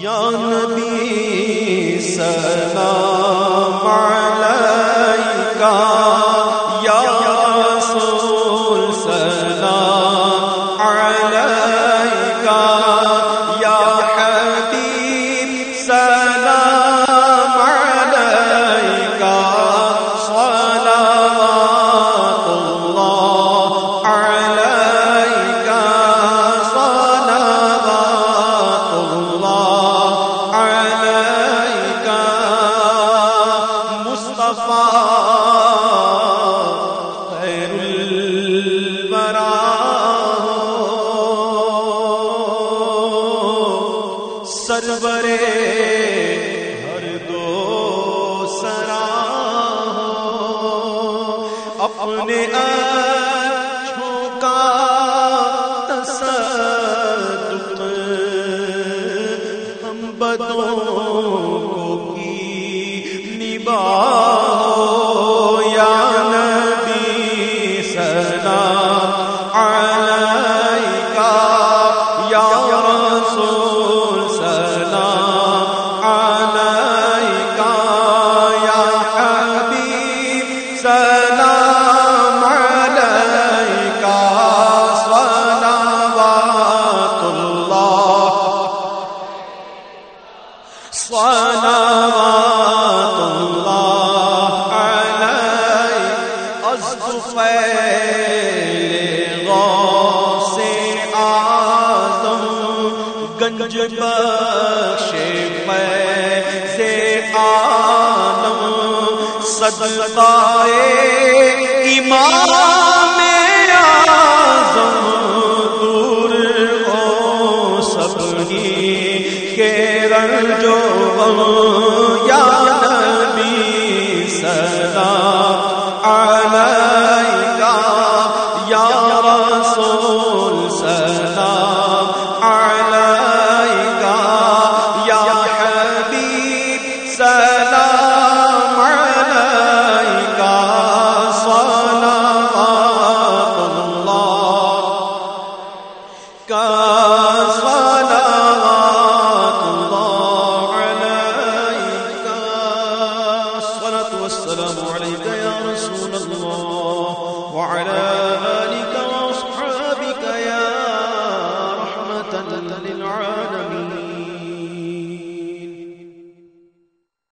یا نبی سلام علیکہ یا رسول سلام علیکہ یا حبیب سلام سرورے ہر دو سرا اپنے اچھوں کا تصدق ہم بدوں کو کی نباہو صلوات اللہ علیہ ازدفیل غوث آدم گنج بخش فیض عالم رنجو غم یا نبی سلام علیکہ یا رسول سلام علیکہ یا حبیب سلام علیکہ صلوات اللہ کا والسلام عليك يا رسول الله. وعلى آلك وأصحابك يا رحمة للعالمين.